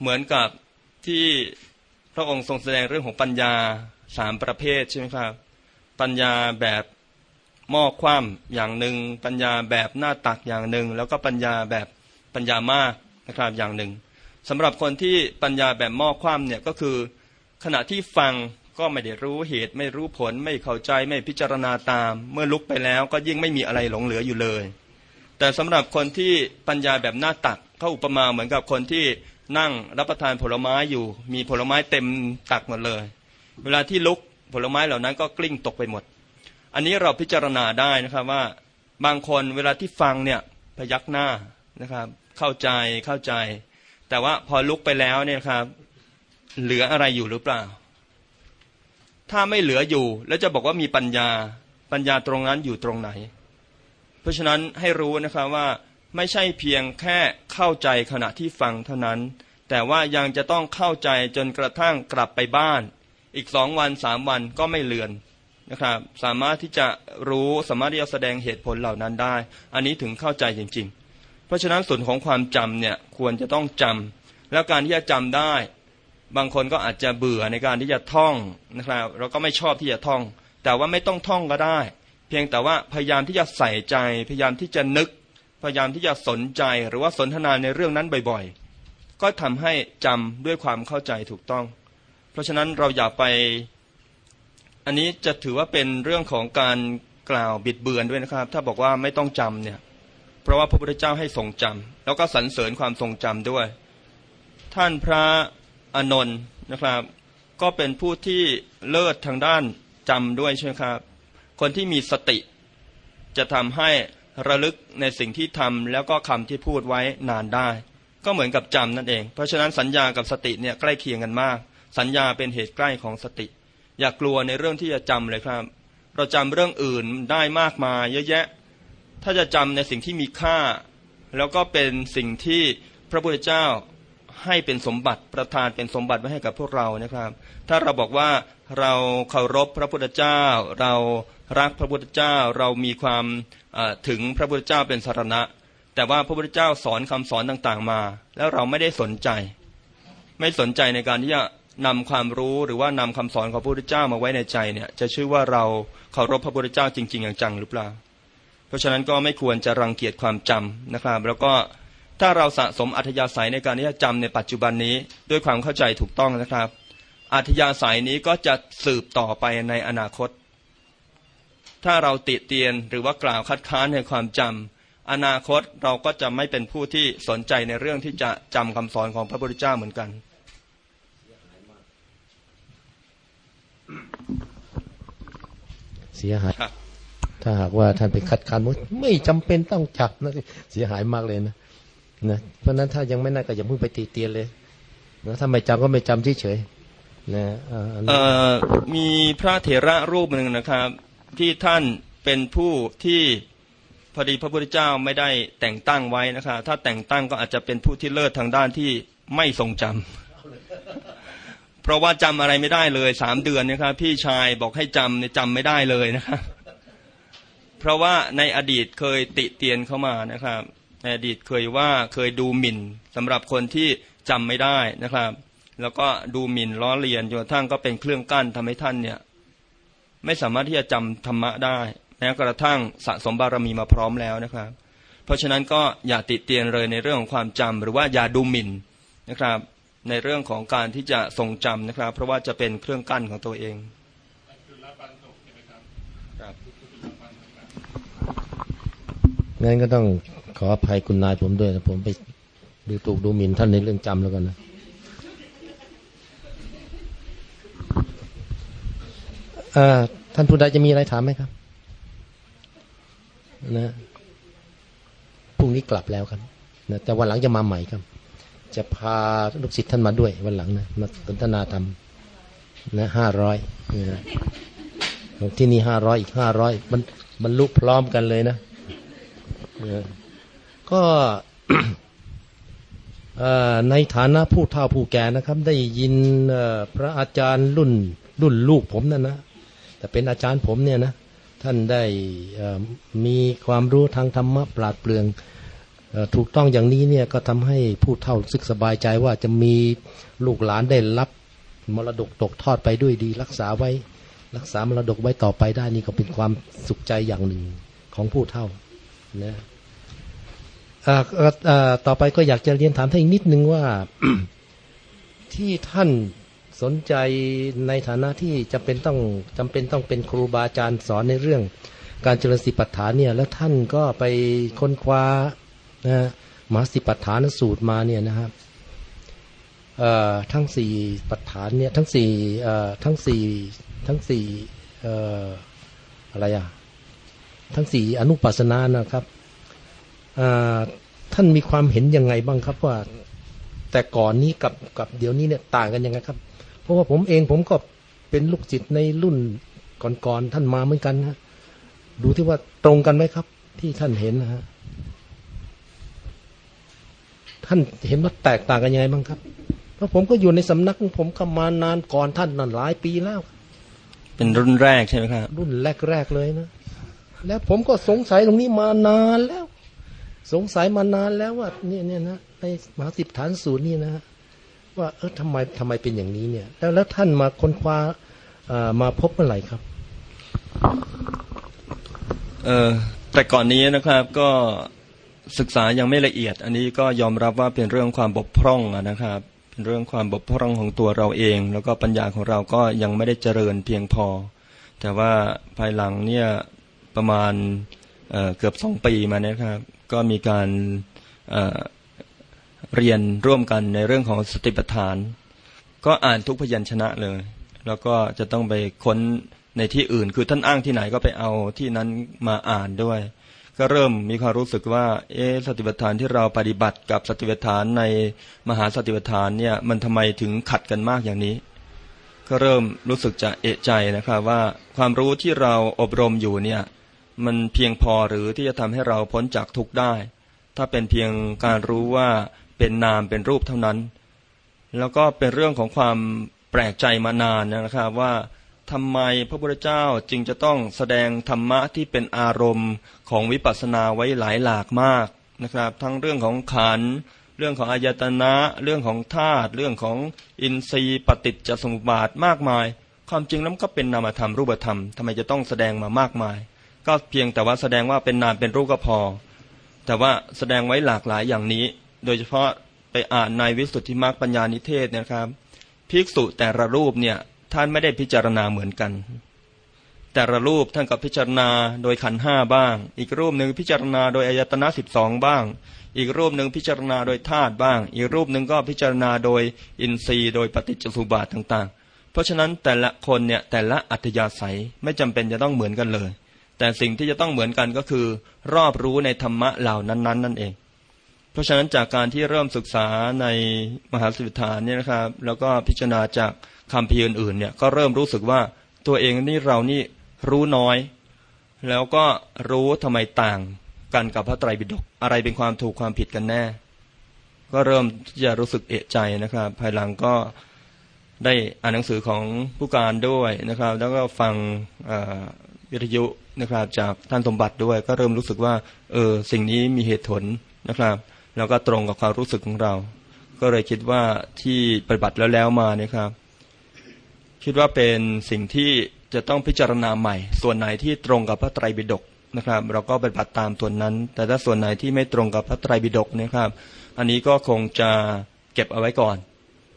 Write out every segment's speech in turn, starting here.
เหมือนกับที่พระองค์ทรงแสดงเรื่องของปัญญาสามประเภทใช่ไหมครับ ปัญญาแบบหม้อคว่ำอย่างหนึ่ง ปัญญาแบบหน้าตักอย่างหนึ่ง แล้วก็ปัญญาแบบปัญญามากนะครับอย่างหนึ่งสำหรับคนที่ปัญญาแบบหม้อคว่ำเนี่ยก็คือขณะที่ฟังก็ไม่ได้รู้เหตุไม่รู้ผลไม่เข้าใจไม่พิจารณาตาม เมื่อลุกไปแล้วก็ยิ่งไม่มีอะไรหลงเหลืออยู่เลย แต่สำหรับคนที่ปัญญาแบบหน้าตักเขาอุปมาเหมือนกับคนที่ นั่งรับประทานผลไม้อยู่ มีผลไม้เต็มตักหมดเลย เวลาที่ลุกผลไม้เหล่านั้นก็กลิ้งตกไปหมด อันนี้เราพิจารณาได้นะครับว่าบางคนเวลาที่ฟังเนี่ยพยักหน้านะครับ เข้าใจเข้าใจ แต่ว่าพอลุกไปแล้วเนี่ยครับ เหลืออะไรอยู่หรือเปล่า ถ้าไม่เหลืออยู่ แล้วจะบอกว่ามีปัญญาปัญญาตรงนั้นอยู่ตรงไหน เพราะฉะนั้นให้รู้นะครับว่า ไม่ใช่เพียงแค่เข้าใจขณะที่ฟังเท่านั้น แต่ว่ายังจะต้องเข้าใจจนกระทั่งกลับไปบ้าน อีกสองวันสามวันก็ไม่เลือนนะครับ สามารถที่จะรู้สามารถที่จะแสดงเหตุผลเหล่านั้นได้ อันนี้ถึงเข้าใจจริง ๆ เพราะฉะนั้นส่วนของความจำเนี่ยควรจะต้องจำแล้วการที่จะจำได้ บางคนก็อาจจะเบื่อในการที่จะท่องนะครับ เราก็ไม่ชอบที่จะท่อง แต่ว่าไม่ต้องท่องก็ได้ เพียงแต่ว่าพยายามที่จะใส่ใจ พยายามที่จะนึก พยายามที่จะสนใจหรือว่าสนทนาในเรื่องนั้นบ่อยๆ ก็ทำให้จำด้วยความเข้าใจถูกต้อง เพราะฉะนั้นเราอย่าไป อันนี้จะถือว่าเป็นเรื่องของการกล่าวบิดเบือนด้วยนะครับ ถ้าบอกว่าไม่ต้องจำเนี่ย เพราะว่าพระพุทธเจ้าให้ทรงจำแล้วก็สรรเสริญความทรงจำด้วย ท่านพระอนนท์นะครับ ก็เป็นผู้ที่เลิศทางด้านจำด้วยใช่ไหมครับ คนที่มีสติจะทำให้ ระลึกในสิ่งที่ทำแล้วก็คำที่พูดไว้นานได้ ก็เหมือนกับจำนั่นเอง เพราะฉะนั้นสัญญากับสติเนี่ยใกล้เคียงกันมาก สัญญาเป็นเหตุใกล้ของสติ อย่ากกลัวในเรื่องที่จะจำเลยครับ เราจำเรื่องอื่นได้มากมายเยอะแยะ ถ้าจะจำในสิ่งที่มีค่า แล้วก็เป็นสิ่งที่พระพุทธเจ้า ให้เป็นสมบัติประทานเป็นสมบัติไว้ให้กับพวกเรานะครับ ถ้าเราบอกว่าเราเคารพพระพุทธเจ้า เรารักพระพุทธเจ้า เรามีความถึงพระพุทธเจ้าเป็นสารณะ แต่ว่าพระพุทธเจ้าสอนคำสอนต่างๆมา แล้วเราไม่ได้สนใจ ไม่สนใจในการที่จะนำความรู้หรือว่านำคำสอนของพระพุทธเจ้ามาไว้ในใจเนี่ยจะชื่อว่าเราเคารพพระพุทธเจ้าจริงๆอย่างจังหรือเปล่า เพราะฉะนั้นก็ไม่ควรจะรังเกียจความจำนะครับ แล้วก็ ถ้าเราสะสมอัธยาศัยในการที่จะจำในปัจจุบันนี้ด้วยความเข้าใจถูกต้องนะครับ อัธยาศัยนี้ก็จะสืบต่อไปในอนาคต ถ้าเราติเตียนหรือว่ากล่าวคัดค้านในความจำอนาคตเราก็จะไม่เป็นผู้ที่สนใจในเรื่องที่จะจำคำสอนของพระพุทธเจ้าเหมือนกันเสียหาย ถ้าหากว่าท่านไปคัดค้านว่าไม่จำเป็นต้องจับนะเสียหายมากเลยนะ นะเพราะนั้นถ้ายังไม่น่าก็อย่าเพิ่งไปตีเตียนเลยนะถ้าไม่จำก็ไม่จำเฉยๆนะมีพระเถระรูปหนึ่งนะครับ ที่ท่านเป็นผู้ที่พอดีพระพุทธเจ้าไม่ได้แต่งตั้งไว้นะครับถ้าแต่งตั้งก็อาจจะเป็นผู้ที่เลิศทางด้านที่ไม่ทรงจำเพราะว่าจำอะไรไม่ได้เลยสามเดือนนะครับ พี่ชายบอกให้จำเนี่ยจำไม่ได้เลยนะครับ เพราะว่าในอดีตเคยติเตียนเข้ามานะครับ ในอดีตเคยว่าเคยดูหมิ่นสำหรับคนที่จำไม่ได้นะครับ แล้วก็ดูหมิ่นล้อเลียนจนกระทั่งก็เป็นเครื่องกั้นทำให้ท่านเนี่ย ไม่สามารถที่จะจำธรรมะได้แม้กระทั่งสะสมบารมีมาพร้อมแล้วนะครับ เพราะฉะนั้นก็อย่าติดเตียนเลยในเรื่องของความจำหรือว่าอย่าดูหมิ่นนะครับ ในเรื่องของการที่จะทรงจำนะครับ เพราะว่าจะเป็นเครื่องกั้นของตัวเอง งั้นก็ต้องขออภัยคุณนายผมด้วยนะผมไปดูถูกดูหมิ่นท่านในเรื่องจำแล้วกันนะท่านผู้ใดจะมีอะไรถามไหมครับ นะพรุ่งนี้กลับแล้วครับนะแต่วันหลังจะมาใหม่ครับ จะพาลูกศิษย์ท่านมาด้วย วันหลังนะมาสนทนาธรรมนะห้าร้อยนะที่นี่ห้าร้อยอีกห้าร้อยมันมันลุกพร้อมกันเลยนะนะ ก็ในฐานะผู้เฒ่าผู้แก่นะครับ ได้ยินพระอาจารย์รุ่นรุ่นลูกผมนั่นนะแต่เป็นอาจารย์ผมเนี่ยนะท่านได้มีความรู้ทางธรรมะปราดเปลืองถูกต้องอย่างนี้เนี่ยก็ทำให้ผู้เฒ่าสึกสบายใจว่าจะมีลูกหลานได้รับมรดกตกทอดไปด้วยดี รักษาไว้รักษามรดกไว้ต่อไปได้นี่ก็เป็นความสุขใจอย่างหนึ่งของผู้เฒ่า นะต่อไปก็อยากจะเรียนถามท่านอีกนิดนึงว่าที่ท่านสนใจในฐานะที่จำเป็นต้องจำเป็นต้องเป็นครูบาอาจารย์สอนในเรื่อง การเจริญสิปัฏฐานเนี่ย แล้วท่านก็ไปค้นคว้านะมหาสิปัฏฐานสูตรมาเนี่ยนะครับทั้งสี่ปัฏฐานเนี่ยทั้งสี่ทั้งสี่ทั้งสี่อะไรอะ ทั้งสี่อนุปัสนานะครับท่านมีความเห็นยังไงบ้างครับว่า แต่ก่อนนี้กับกับเดี๋ยวนี้เนี่ยต่างกันยังไงครับ เพราะว่าผมเองผมก็เป็นลูกจิตในรุ่นก่อนๆท่านมาเหมือนกันนะดูที่ว่าตรงกันไหมครับ ที่ท่านเห็นนะฮะท่านเห็นว่าแตกต่างกันยังไงบ้างครับ เพราะผมก็อยู่ในสำนักผมก็มานานก่อนท่านนั่นหลายปีแล้ว เป็นรุ่นแรกใช่ไหมครับ รุ่นแรกๆเลยนะ แล้วผมก็สงสัยตรงนี้มานานแล้ว สงสัยมานานแล้วว่าเนี่ยเนี่ยนะในมหาสิบฐานสูตรนี่นะว่าเออทำไมทำไมเป็นอย่างนี้เนี่ย แล้วแล้วท่านมาค้นคว้ามาพบเมื่อไหร่ครับ เออแต่ก่อนนี้นะครับก็ศึกษายังไม่ละเอียด อันนี้ก็ยอมรับว่าเป็นเรื่องความบกพร่องนะครับเป็นเรื่องความบกพร่องของตัวเราเอง แล้วก็ปัญญาของเราก็ยังไม่ได้เจริญเพียงพอ แต่ว่าภายหลังเนี่ย ประมาณเเกือบสองปีมาเนี่ยครับ ก็มีการเเรียนร่วมกันในเรื่องของสติปัฏฐาน ก็อ่านทุกพยัญชนะเลย แล้วก็จะต้องไปค้นในที่อื่น คือท่านอ้างที่ไหนก็ไปเอาที่นั้นมาอ่านด้วย ก็เริ่มมีความรู้สึกว่า เอสติปัฏฐานที่เราปฏิบัติกับสติปัฏฐานในมหาสติปัฏฐานเนี่ยมันทำไมถึงขัดกันมากอย่างนี้ ก็เริ่มรู้สึกจะเอะใจนะครับว่าความรู้ที่เราอบรมอยู่เนี่ย มันเพียงพอหรือที่จะทำให้เราพ้นจากทุกข์ได้ ถ้าเป็นเพียงการรู้ว่าเป็นนามเป็นรูปเท่านั้น แล้วก็เป็นเรื่องของความแปลกใจมานานนะครับว่าทำไมพระพุทธเจ้าจึงจะต้องแสดงธรรมะที่เป็นอารมณ์ของวิปัสสนาไว้หลายหลากมากนะครับ ทั้งเรื่องของขันเรื่องของอายตนะ เรื่องของธาตุเรื่องของอินทรีย์ปฏิจจสมุปบาทมากมาย ความจริงแล้วก็เป็นนามธรรมรูปธรรมทำไมจะต้องแสดงมามากมาย ก็เพียงแต่ว่าแสดงว่าเป็นนามเป็นรูปก็พอ แต่ว่าแสดงไว้หลากหลายอย่างนี้ โดยเฉพาะไปอ่านในวิสุทธิมรรคปัญญานิเทศนะครับภิกษุแต่ละรูปเนี่ยท่านไม่ได้พิจารณาเหมือนกัน แต่ละรูปท่านก็พิจารณาโดยขันห้าบ้าง อีกรูปหนึ่งพิจารณาโดยอายตนะสิบสองบ้าง อีกรูปหนึ่งพิจารณาโดยธาตุบ้าง อีกรูปหนึ่งก็พิจารณาโดยอินทรีย์ โดยปฏิจจสุบาทต่าง ๆ เพราะฉะนั้นแต่ละคนเนี่ยแต่ละอัธยาศัยไม่จำเป็นจะต้องเหมือนกันเลย แต่สิ่งที่จะต้องเหมือนกันก็คือ รอบรู้ในธรรมะเหล่านั้นๆนั่นเอง เพราะฉะนั้นจากการที่เริ่มศึกษาในมหาสิทธานเนี่ยนะครับ แล้วก็พิจารณาจากคำพีอื่นๆเนี่ยก็เริ่มรู้สึกว่าตัวเองนี่เรานี่รู้น้อย แล้วก็รู้ทำไมต่างกันกับพระไตรปิฎกอะไรเป็นความถูกความผิดกันแน่ ก็เริ่มจะรู้สึกเอะใจนะครับ ภายหลังก็ได้อ่านหนังสือของผู้การด้วยนะครับ แล้วก็ฟัง วิทยุนะครับ จากท่านสมบัติด้วย ก็เริ่มรู้สึกว่าเออสิ่งนี้มีเหตุผลนะครับ แล้วก็ตรงกับความรู้สึกของเรา ก็เลยคิดว่าที่ปฏิบัติแล้วแล้วมาเนี่ยครับ คิดว่าเป็นสิ่งที่จะต้องพิจารณาใหม่ ส่วนไหนที่ตรงกับพระไตรปิฎกนะครับ เราก็ปฏิบัติตามส่วนนั้น แต่ถ้าส่วนไหนที่ไม่ตรงกับพระไตรปิฎกนะครับ อันนี้ก็คงจะเก็บเอาไว้ก่อน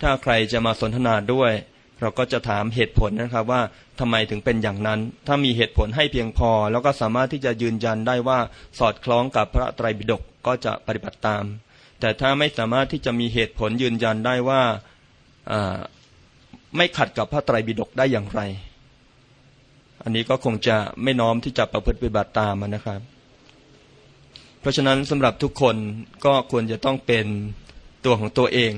ถ้าใครจะมาสนทนาด้วย เราก็จะถามเหตุผลนะครับว่าทำไมถึงเป็นอย่างนั้น ถ้ามีเหตุผลให้เพียงพอ แล้วก็สามารถที่จะยืนยันได้ว่าสอดคล้องกับพระไตรปิฎกก็จะปฏิบัติตาม แต่ถ้าไม่สามารถที่จะมีเหตุผลยืนยันได้ว่าไม่ขัดกับพระไตรปิฎกได้อย่างไร อันนี้ก็คงจะไม่น้อมที่จะประพฤติปฏิบัติตามนะครับ เพราะฉะนั้นสำหรับทุกคนก็ควรจะต้องเป็นตัวของตัวเอง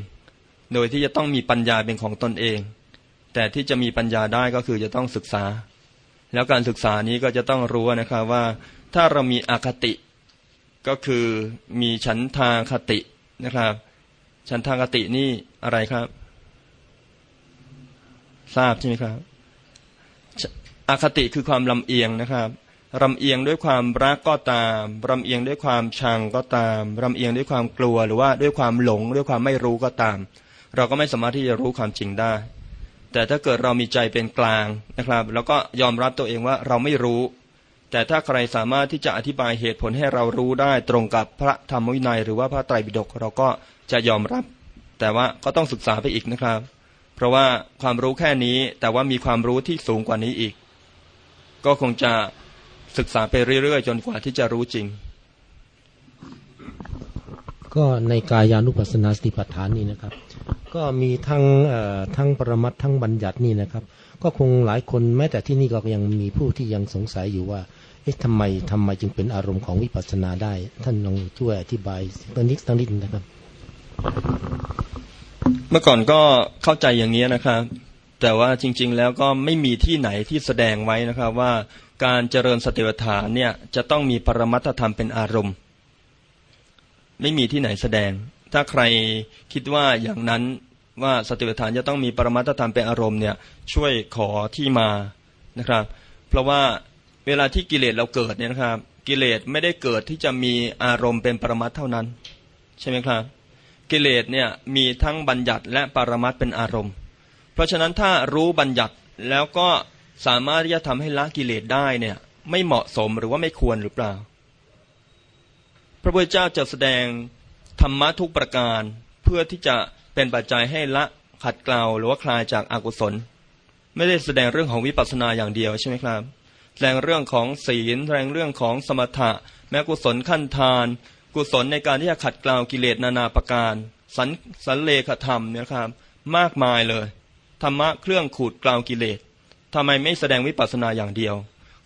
โดยที่จะต้องมีปัญญาเป็นของตนเอง แต่ที่จะมีปัญญาได้ก็คือจะต้องศึกษา แล้วการศึกษานี้ก็จะต้องรู้นะครับว่า ถ้าเรามีอคติก็คือมีฉันทางคตินะครับ ฉันทางคตินี่อะไรครับ ทราบใช่ไหมครับอคติคือความลำเอียงนะครับรำเอียงด้วยความรักก็ตามรำเอียงด้วยความชังก็ตามรำเอียงด้วยความกลัวหรือว่าด้วยความหลงด้วยความไม่รู้ก็ตาม เราก็ไม่สามารถที่จะรู้ความจริงได้ แต่ถ้าเกิดเรามีใจเป็นกลางนะครับ แล้วก็ยอมรับตัวเองว่าเราไม่รู้ แต่ถ้าใครสามารถที่จะอธิบายเหตุผลให้เรารู้ได้ตรงกับพระธรรมวินัย หรือว่าพระไตรปิฎกเราก็จะยอมรับ แต่ว่าก็ต้องศึกษาไปอีกนะครับ เพราะว่าความรู้แค่นี้แต่ว่ามีความรู้ที่สูงกว่านี้อีก ก็คงจะศึกษาไปเรื่อยๆ จนกว่าที่จะรู้จริง ก็ในกายานุปัสสนาสติปัฏฐานนี่นะครับ ก็มีทั้งทั้งปรมัตทั้งบัญญัตินี่นะครับ ก็คงหลายคนแม้แต่ที่นี่ก็ยังมีผู้ที่ยังสงสัยอยู่ว่าเอ๊ะทำไมทำไมจึงเป็นอารมณ์ของวิปัสสนาได้ ท่านลองช่วยอธิบายตังนิดตังนิดนะครับ เมื่อก่อนก็เข้าใจอย่างนี้นะครับ แต่ว่าจริง ๆ แล้วก็ไม่มีที่ไหนที่แสดงไว้นะครับว่าการเจริญสติปัฏฐานเนี่ยจะต้องมีปรมัตธรรมเป็นอารมณ์ ไม่มีที่ไหนแสดง ถ้าใครคิดว่าอย่างนั้นว่าสติปัฏฐานจะต้องมีปรมัตธรรมเป็นอารมณ์เนี่ยช่วยขอที่มานะครับ เพราะว่าเวลาที่กิเลสเราเกิดเนี่ยนะครับ กิเลสไม่ได้เกิดที่จะมีอารมณ์เป็นปรมัตเท่านั้น ใช่ไหมครับ กิเลสเนี่ยมีทั้งบัญญัติและปรมัตเป็นอารมณ์ เพราะฉะนั้นถ้ารู้บัญญัติแล้วก็สามารถที่จะทำให้ละกิเลสได้เนี่ยไม่เหมาะสมหรือว่าไม่ควรหรือเปล่า พระพุทธเจ้าจะแสดง ธรรมะทุกประการเพื่อที่จะเป็นปัจจัยให้ละขัดเกลาหรือว่าคลายจากอากุศล ไม่ได้แสดงเรื่องของวิปัสสนาอย่างเดียวใช่ไหมครับ แสดงเรื่องของศีลแสดงเรื่องของสมถะ แม้กุศลขั้นทาน กุศลในการที่จะขัดเกลากิเลสนานาประการสันสันเลขธรรมเนี่ยครับ มากมายเลยธรรมะเครื่องขูดเกลากิเลสทำไมไม่แสดงวิปัสสนาอย่างเดียว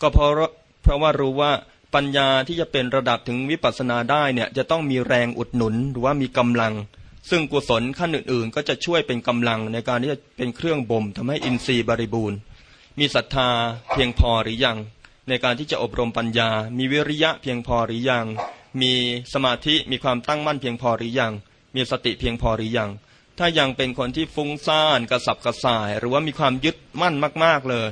ก็เพราะเพราะว่ารู้ว่า ปัญญาที่จะเป็นระดับถึงวิปัสสนาได้เนี่ยจะต้องมีแรงอุดหนุนหรือว่ามีกำลัง ซึ่งกุศลขั้นอื่น ๆ ก็จะช่วยเป็นกำลังในการที่จะเป็นเครื่องบ่มทำให้อินทรีย์บริบูรณ์ มีศรัทธาเพียงพอหรือยัง ในการที่จะอบรมปัญญา มีวิริยะเพียงพอหรือยัง มีสมาธิมีความตั้งมั่นเพียงพอหรือยัง มีสติเพียงพอหรือยัง ถ้ายังเป็นคนที่ฟุ้งซ่านกระสับกระส่าย หรือว่ามีความยึดมั่นมาก ๆเลย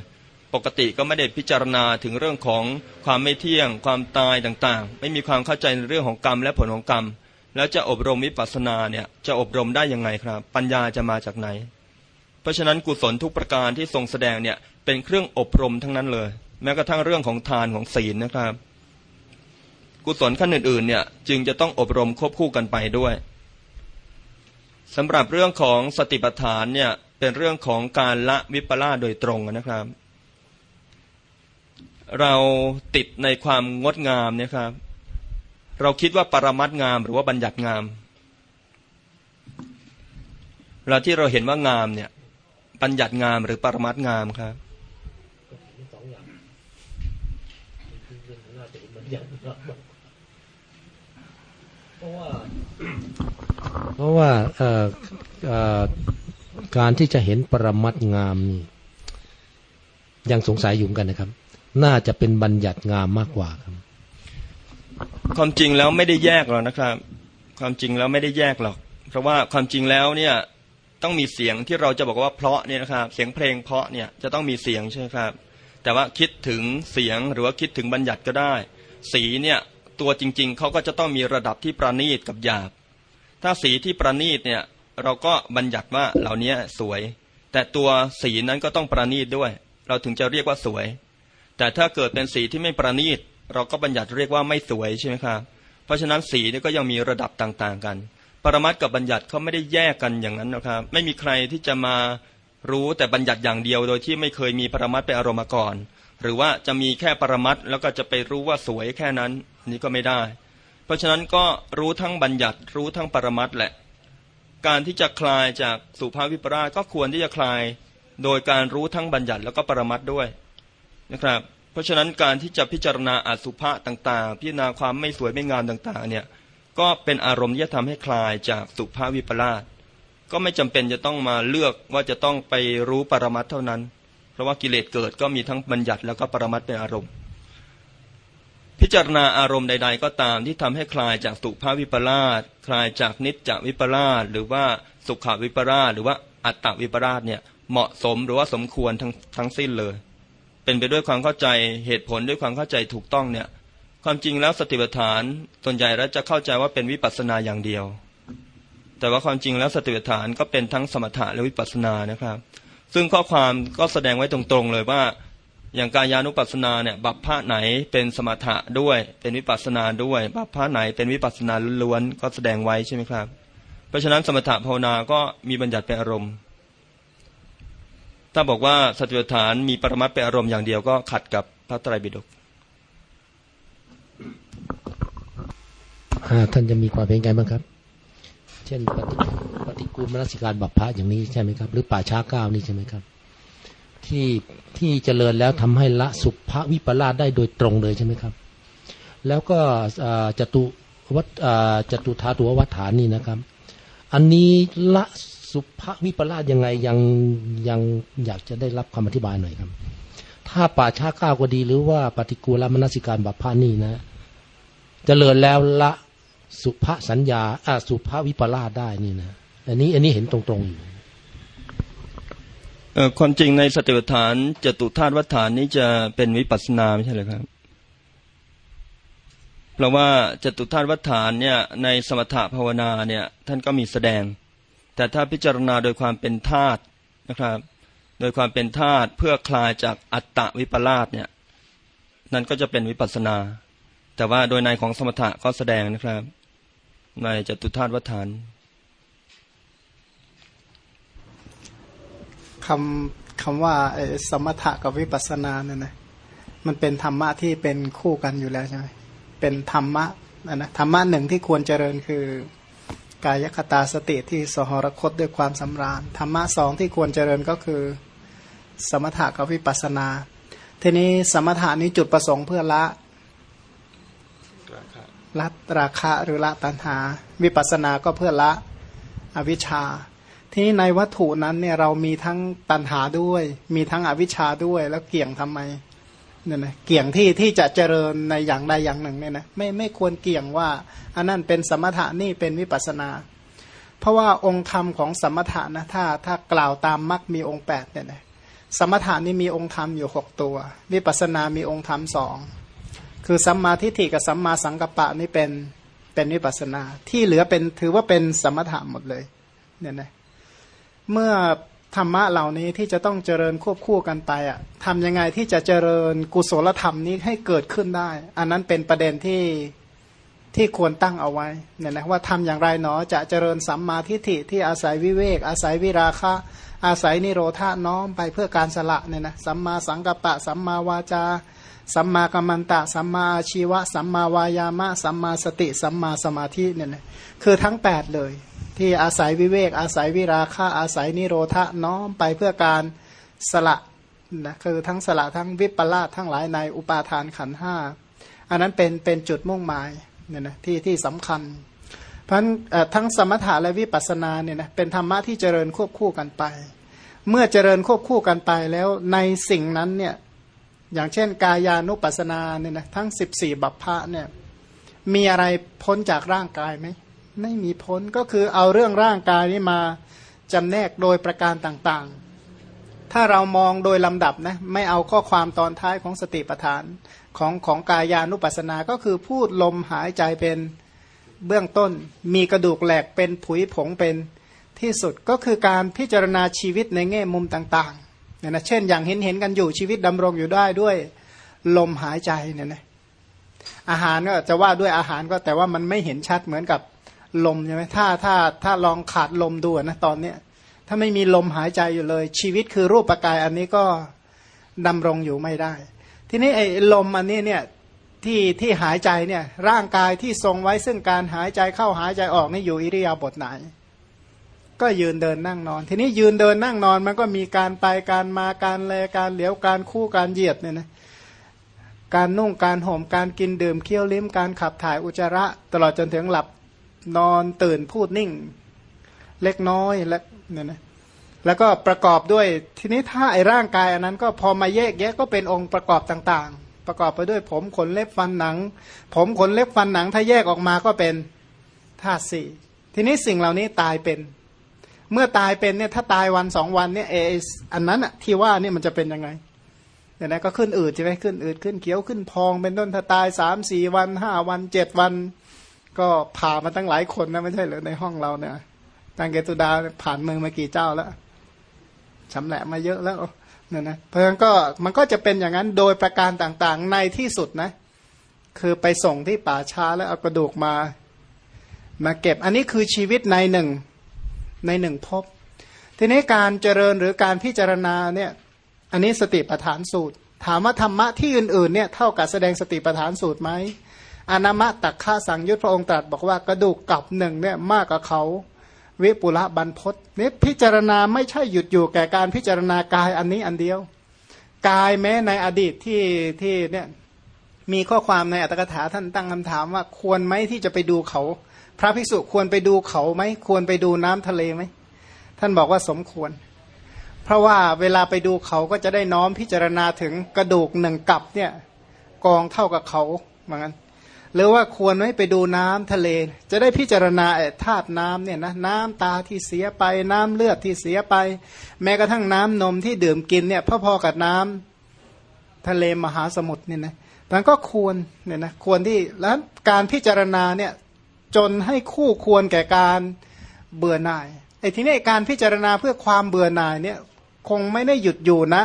ปกติก็ไม่ได้พิจารณาถึงเรื่องของความไม่เที่ยง ความตายต่างๆ ไม่มีความเข้าใจในเรื่องของกรรมและผลของกรรม แล้วจะอบรมวิปัสสนาเนี่ยจะอบรมได้ยังไงครับ ปัญญาจะมาจากไหน เพราะฉะนั้นกุศลทุกประการที่ทรงแสดงเนี่ยเป็นเครื่องอบรมทั้งนั้นเลย แม้กระทั่งเรื่องของทานของศีลนะครับ กุศลขั้นอื่นๆเนี่ยจึงจะต้องอบรมควบคู่กันไปด้วยสำหรับเรื่องของสติปัฏฐานเนี่ยเป็นเรื่องของการละวิปลาสโดยตรงนะครับ เราติดในความงดงามเนี่ยครับ เราคิดว่าปรมัตงามหรือว่าบัญญัติงามเราที่เราเห็นว่างามเนี่ยบัญญัติงามหรือปรมัตงามครับเพราะว่าเพราะว่าการที่จะเห็นปรมัตงามนี่ยังสงสัยอยู่กันนะครับ น่าจะเป็นบัญญัติงามมากกว่าครับความจริงแล้วไม่ได้แยกหรอกนะครับ ความจริงแล้วไม่ได้แยกหรอก เพราะว่าความจริงแล้วเนี่ยต้องมีเสียงที่เราจะบอกว่าเพราะเนี่ยนะครับเสียงเพลงเพราะเนี่ยจะต้องมีเสียงใช่ไหมครับ แต่ว่าคิดถึงเสียงหรือว่าคิดถึงบัญญัติก็ได้ สีเนี่ยตัวจริง ๆเขาก็จะต้องมีระดับที่ประณีตกับหยาบ ถ้าสีที่ประณีตเนี่ยเราก็บัญญัติว่าเหล่านี้สวย แต่ตัวสีนั้นก็ต้องประณีตด้วย เราถึงจะเรียกว่าสวย แต่ถ้าเกิดเป็นสีที่ไม่ประณีต เราก็บัญญัติเรียกว่าไม่สวยใช่ไหมครับเพราะฉะนั้นสีนี่ก็ยังมีระดับต่างๆกัน ปรมัตกับบัญญัติเขาไม่ได้แยกกันอย่างนั้นนะครับ ไม่มีใครที่จะมารู้แต่บัญญัติอย่างเดียว โดยที่ไม่เคยมีปรมัตเป็นอารมณ์ก่อนหรือว่าจะมีแค่ปรมัตแล้วก็จะไปรู้ว่าสวยแค่นั้นนี่ก็ไม่ได้ เพราะฉะนั้นก็รู้ทั้งบัญญัติรู้ทั้งปรมัตแหละ การที่จะคลายจากสุภาพวิปราชก็ควรที่จะคลาย โดยการรู้ทั้งบัญญัติแล้วก็ปรมัตด้วย นะครับ เพราะฉะนั้นการที่จะพิจารณาอสุภะต่างๆ พิจารณาความไม่สวยไม่งามต่างๆเนี่ยก็เป็นอารมณ์ที่จะทำให้คลายจากสุภาพวิปราชก็ไม่จำเป็นจะต้องมาเลือกว่าจะต้องไปรู้ปรมัตเท่านั้น เพราะว่ากิเลสเกิดก็มีทั้งบัญญัติแล้วก็ปรมัตเป็นอารมณ์ พิจารณาอารมณ์ใด ๆ ก็ตามที่ทำให้คลายจากสุภาวิปลาสคลายจากนิจจวิปลาสหรือว่าสุขวิปลาสหรือว่าอัตตวิปลาสเนี่ยเหมาะสมหรือว่าสมควรทั้งทั้งสิ้นเลย เป็นไปด้วยความเข้าใจเหตุผลด้วยความเข้าใจถูกต้องเนี่ย ความจริงแล้วสติปัฏฐานส่วนใหญ่แล้วจะเข้าใจว่าเป็นวิปัสสนาอย่างเดียว แต่ว่าความจริงแล้วสติปัฏฐานก็เป็นทั้งสมถะและวิปัสสนานะครับ ซึ่งข้อความก็แสดงไว้ตรงๆเลยว่าอย่างกายานุปัสสนาเนี่ยบัพพะไหนเป็นสมถะด้วยเป็นวิปัสสนาด้วยบัพพะไหนเป็นวิปัสสนาล้วนๆก็แสดงไว้ใช่ไหมครับ เพราะฉะนั้นสมถะภาวนาก็มีบัญญัติเป็นอารมณ์ ถ้าบอกว่าสติปัฏฐานมีปรมัตเป็นอารมณ์อย่างเดียวก็ขัดกับพระไตรปิฎกท่านจะมีความเป็นไงบ้างครับ เช่นปฏิปฏิกูลมรสิการบัพพะอย่างนี้ใช่ไหมครับ หรือป่าช้าก้าวนี่ใช่ไหมครับ ที่ที่เจริญแล้วทำให้ละสุภวิปลาสได้โดยตรงเลยใช่ไหมครับ แล้วก็จตุวัตจตุธาตุวัฏฐานนี่นะครับ อันนี้ละ สุภวิปลาสยังไงยังยังอยากจะได้รับคำอธิบายหน่อยครับ ถ้าป่าช้าก้าวก็ดีหรือว่าปฏิกูลมนสิการบัพพานี่นะจะเจริญแล้วละสุภสัญญาอาสุภวิปลาสได้นี่นะอันนี้อันนี้เห็นตรงๆอยู่ความจริงในสติปัฏฐานจตุธาตุวัฏฐานนี้จะเป็นวิปัสนาไม่ใช่หรือครับเพราะว่าจตุธาตุวัฏฐานเนี่ยในสมถะภาวนาเนี่ยท่านก็มีแสดง แต่ถ้าพิจารณาโดยความเป็นธาตุนะครับ โดยความเป็นธาตุเพื่อคลายจากอัตตวิปลาสเนี่ยนั่นก็จะเป็นวิปัสนา แต่ว่าโดยในของสมถะก็แสดงนะครับ ในจตุธาตุวัฏฐานคำคำว่าสมถะกับวิปัสนาเนี่ยนะมันเป็นธรรมะที่เป็นคู่กันอยู่แล้วใช่ไหมเป็นธรรมะนะธรรมะหนึ่งที่ควรเจริญคือ กายคตาสติที่สหรคตด้วยความสำราญธรรมะสองที่ควรเจริญก็คือ สมถะกับวิปัสนา ทีนี้สมถะนี้จุดประสงค์เพื่อละละราคะหรือละตัณหา วิปัสนาก็เพื่อละอวิชชา ทีนี้ในวัตถุนั้นเนี่ยเรามีทั้งตัณหาด้วย มีทั้งอวิชชาด้วยแล้วเกี่ยงทำไม เนี่ยนะเกี่ยงที่ที่จะเจริญในอย่างใดอย่างหนึ่งเนี่ยนะไม่ไม่ควรเกี่ยงว่าอันนั้นเป็นสมถะนี่เป็นวิปัสนา เพราะว่าองค์ธรรมของสมถะนะถ้าถ้ากล่าวตามมรรคมีองค์แปดเนี่ยนะสมถะนี่มีองค์ธรรมอยู่หกตัว วิปัสนามีองค์ธรรมสองคือสัมมาทิฏฐิกับสัมมาสังกัปปะนี่เป็นเป็นวิปัสนา ที่เหลือเป็นถือว่าเป็นสมถะหมดเลยเนี่ยนะเมื่อ ธรรมะเหล่านี้ที่จะต้องเจริญควบคู่กันไปอะทำยังไงที่จะเจริญกุศลธรรมนี้ให้เกิดขึ้นได้ อันนั้นเป็นประเด็นที่ที่ควรตั้งเอาไว้เนี่ยนะว่าทำอย่างไรเนาะจะเจริญสัมมาทิฏฐิที่อาศัยวิเวก อาศัยวิราคะอาศัยนิโรธาน้อมไปเพื่อการสละเนี่ยนะสัมมาสังกัปปะ สัมมาวาจา สัมมากัมมันตะ สัมมาชีวะ สัมมาวายามะ สัมมาสติ สัมมาสมาธิเนี่ยนะคือทั้ง 8 เลย ที่อาศัยวิเวก อาศัยวิราคะอาศัยนิโรธาน้อมไปเพื่อการสละนะคือทั้งสละทั้งวิปลาสทั้งหลายในอุปาทานขันห้าอันนั้นเป็นเป็นจุดมุ่งหมายเนี่ยนะที่ที่สำคัญ เพราะทั้งสมถะและวิปัสสนาเนี่ยนะเป็นธรรมะที่เจริญควบคู่กันไป เมื่อเจริญควบคู่กันไปแล้วในสิ่งนั้นเนี่ยอย่างเช่น กายานุปัสสนาเนี่ยนะทั้ง 14 บัพพะเนี่ยมีอะไรพ้นจากร่างกายไหม ไม่มีพ้นก็คือเอาเรื่องร่างกายนี้มาจำแนกโดยประการต่างๆ ถ้าเรามองโดยลำดับนะไม่เอาข้อความตอนท้ายของสติปัฏฐานของของกายานุปัสสนา ก็คือพูดลมหายใจเป็นเบื้องต้น มีกระดูกแหลกเป็นผุยผงเป็นที่สุดก็คือการพิจารณาชีวิตในแง่มุมต่างๆเนี่ยนะเช่นอย่างเห็นเห็นกันอยู่ชีวิตดำรงอยู่ได้ด้วยลมหายใจเนี่ยนะอาหารก็จะว่าด้วยอาหารก็แต่ว่ามันไม่เห็นชัดเหมือนกับ ลมใช่ไหมถ้าถ้าถ้าลองขาดลมดูนะตอนเนี้ยถ้าไม่มีลมหายใจอยู่เลย ชีวิตคือรูปปกายอันนี้ก็ดำรงอยู่ไม่ได้ ทีนี้ไอ้ลมอันนี้เนี่ยที่ที่หายใจเนี่ยร่างกายที่ทรงไว้ซึ่งการหายใจเข้าหายใจออกนี่อยู่อิริยาบถไหน ก็ยืนเดินนั่งนอน ทีนี้ยืนเดินนั่งนอนมันก็มีการไปการมาการแลการเหลียวการคู่การเหยียดเนี่ยนะการนุ่งการห่มการกินดื่มเคี้ยวลิ้มการขับถ่ายอุจจาระ ตลอดจนถึงหลับ นอนตื่นพูดนิ่ง เล็กน้อยและเนี่ยนะแล้วก็ประกอบด้วยทีนี้ถ้าไอ้ร่างกายอันนั้นก็พอมาแยกแยะก็เป็นองค์ประกอบต่างๆ ประกอบไปด้วยผมขนเล็บฟันหนัง ผมขนเล็บฟันหนัง ถ้าแยกออกมาก็เป็นธาตุสี่ทีนี้สิ่งเหล่านี้ตายเป็น เมื่อตายเป็นเนี่ยถ้าตายวันสองวันเนี่ยเออันนั้นอะที่ว่าเนี่ยมันจะเป็นยังไงเนี่ยนะก็ขึ้นอืดใช่ไหมขึ้นอืดขึ้นเขียวขึ้นพองเป็นต้นถ้าตายสามสี่วันห้าวันเจ็ดวัน ก็ผ่ามาตั้งหลายคนนะไม่ใช่เหรอในห้องเราเนี่ยตังเกตุดาผ่านเมืองมากี่เจ้าแล้วชำแหละมาเยอะแล้วเนี่ยนะเพราะฉะนั้นก็มันก็จะเป็นอย่างนั้นโดยประการต่างๆ ในที่สุดนะ คือไปส่งที่ป่าช้าแล้วเอากระดูกมา มาเก็บอันนี้คือชีวิตในหนึ่งในหนึ่งภพทีนี้การเจริญหรือการพิจารณาเนี่ย อันนี้สติปัฏฐานสูตร ถามว่าธรรมะที่อื่นๆเนี่ยเท่ากับแสดงสติปัฏฐานสูตรไหม อนามะตักฆ่าสังยุตพระองค์ตรัสบอกว่ากระดูกกับหนึ่งเนี่ยมากกว่าเขาวิปุระบรรพศนี่พิจารณาไม่ใช่หยุดอยู่แก่การพิจารณากายอันนี้อันเดียว กายแม้ในอดีตที่ที่เนี่ยมีข้อความในอัตถกถาท่านตั้งคำถามว่าควรไหมที่จะไปดูเขา พระภิกษุควรไปดูเขาไหมควรไปดูน้ำทะเลไหมท่านบอกว่าสมควร เพราะว่าเวลาไปดูเขาก็จะได้น้อมพิจารณาถึงกระดูกหนึ่งกับเนี่ยกองเท่ากับเขาเหมือนกัน หรือว่าควรไว้ไปดูน้ำทะเล จะได้พิจารณาธาตุน้ำเนี่ยนะน้ำตาที่เสียไปน้ำเลือดที่เสียไป แม้กระทั่งน้ำนมที่ดื่มกินเนี่ยพอๆกับน้ำทะเลมหาสมุทรเนี่ยนะมันก็ควรเนี่ยนะควรที่แล้วการพิจารณาเนี่ยจนให้คู่ควรแก่การเบื่อหน่ายไอ้ทีนี้การพิจารณาเพื่อความเบื่อหน่ายเนี่ยคงไม่ได้หยุดอยู่นะ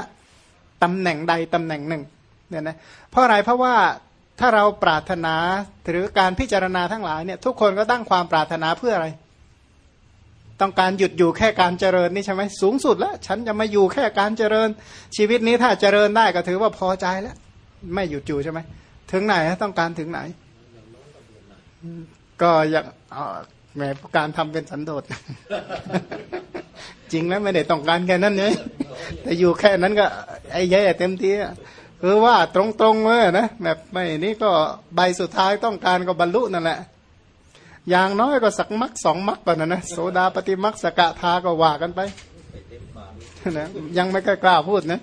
ตำแหน่งใดตำแหน่งหนึ่งเนี่ยนะเพราะอะไรเพราะว่า ถ้าเราปรารถนาหรือการพิจารณาทั้งหลายเนี่ยทุกคนก็ตั้งความปรารถนาเพื่ออะไร ต้องการหยุดอยู่แค่การเจริญนี่ใช่ไหมสูงสุดแล้ว ฉันจะมาอยู่แค่การเจริญ ชีวิตนี้ถ้าเจริญได้ก็ถือว่าพอใจแล้ว ไม่หยุดอยู่ใช่ไหมถึงไหนต้องการถึงไหน ก็อยากแม้การทำเป็นสันโดษจริงแล้วไม่ได้ต้องการแค่นั้นเลยแต่อยู่แค่นั้นก็ไอ้แย่เต็มที่ คือว่าตรงๆเลยนะแบบไม่นี้ก็ใบสุดท้ายต้องการก็บรรลุนั่นแหละ อย่างน้อยก็สักมักสองมักก่อนนะนะโสดาปฏิมักสกะทาก็ว่ากันไปนะยังไม่กล้าพูดนะ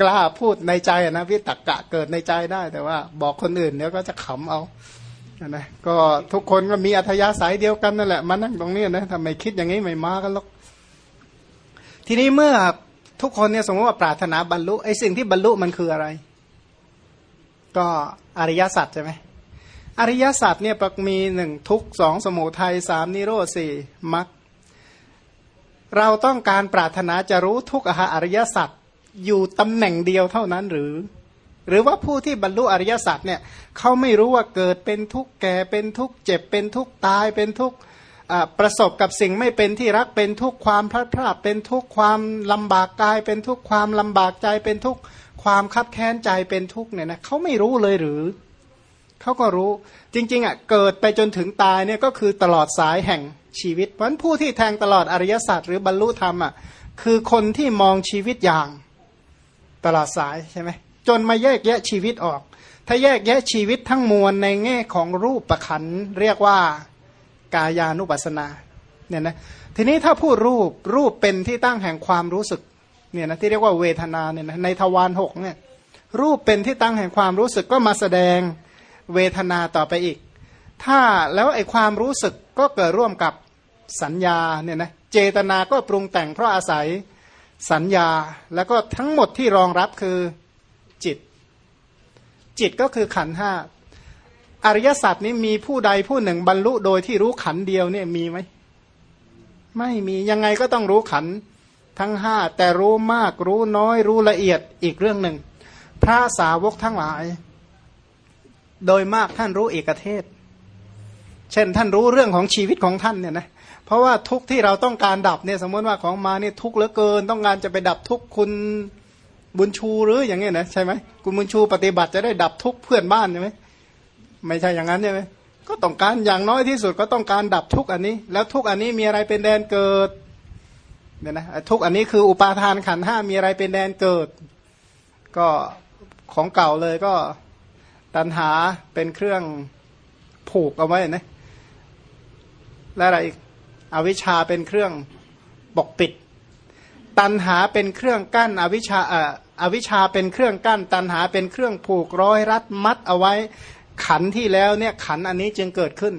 กล้าพูดในใจนะวิตกกะเกิดในใจได้แต่ว่า บอกคนอื่นเดี๋ยวก็จะขำเอานะก็ทุกคนก็มีอัธยาศัยเดียวกันนั่นแหละมานั่งตรงนี้นะทำไมคิดอย่างนี้ไม่มากันหรอกทีนี้เมื่อ ทุกคนเนี่ยสมมติว่าปรารถนาบรรลุไอ้สิ่งที่บรรลุมันคืออะไร ก็อริยสัจใช่ไหมอริยสัจเนี่ยมีหนึ่งทุกสองสมุทัยสามนิโรธสี่มรรคเราต้องการปรารถนาจะรู้ทุกออริยสัจอยู่ตำแหน่งเดียวเท่านั้นหรือ หรือว่าผู้ที่บรรลุอริยสัจเนี่ยเขาไม่รู้ว่าเกิดเป็นทุกข์แก่เป็นทุกข์เจ็บเป็นทุกข์ตายเป็นทุกข์ ประสบกับสิ่งไม่เป็นที่รักเป็นทุกความพลาดพลาดเป็นทุกความลำบากกาย เป็นทุกความลำบากใจเป็นทุกความคับแค้นใจเป็นทุกเนี่ยนะเขาไม่รู้เลยหรือเขาก็รู้จริงๆอะเกิดไปจนถึงตายเนี่ยก็คือตลอดสายแห่งชีวิต เพราะผู้ที่แทงตลอดอริยสัจหรือบรรลุธรรมอะคือคนที่มองชีวิตอย่างตลอดสายใช่ไหมจนมาแยกแยะชีวิตออก ถ้าแยกแยะชีวิตทั้งมวลในแง่ของรูปประคันเรียกว่า กายานุปัสนาเนี่ยนะทีนี้ถ้าพูดรูปรูปเป็นที่ตั้งแห่งความรู้สึกเนี่ยนะที่เรียกว่าเวทนาเนี่ยนะในทวารหกเนี่ยรูปเป็นที่ตั้งแห่งความรู้สึกก็มาแสดงเวทนาต่อไปอีก ถ้าแล้วไอ้ความรู้สึกก็เกิดร่วมกับสัญญาเนี่ยนะเจตนาก็ปรุงแต่งเพราะอาศัยสัญญาแล้วก็ทั้งหมดที่รองรับคือจิต จิตก็คือขันห้า อริยสัจนี้มีผู้ใดผู้หนึ่งบรรลุโดยที่รู้ขันเดียวเนี่ยมีไหมไม่มียังไงก็ต้องรู้ขันทั้งห้าแต่รู้มากรู้น้อยรู้ละเอียดอีกเรื่องหนึ่ง พระสาวกทั้งหลาย โดยมากท่านรู้เอกเทศ เช่นท่านรู้เรื่องของชีวิตของท่านเนี่ยนะเพราะว่าทุกที่เราต้องการดับเนี่ยสมมติว่าของมาเนี่ยทุกเหลือเกิน ต้องการจะไปดับทุกคุณบุญชูหรืออย่างเงี้ยนะใช่ไหมคุณบุญชูปฏิบัติจะได้ดับทุกเพื่อนบ้านใช่ไหม ไม่ใช่อย่างนั้นใช่ไหมก็ต้องการอย่างน้อยที่สุดก็ต้องการดับทุกอันนี้ แล้วทุกอันนี้มีอะไรเป็นแดนเกิดเนี่ยนะทุกอันนี้คืออุปาทานขันห้ามีอะไรเป็นแดนเกิด ก็ของเก่าเลยก็ตันหาเป็นเครื่องผูกเอาไว้นะและอะไรอีกอวิชชาเป็นเครื่องปกปิด ตันหาเป็นเครื่องกั้น อวิชชาอ่ออวิชชาเป็นเครื่องกั้น ตันหาเป็นเครื่องผูกร้อยรัดมัดเอาไว้ ขันที่แล้วเนี่ยขันอันนี้จึงเกิดขึ้น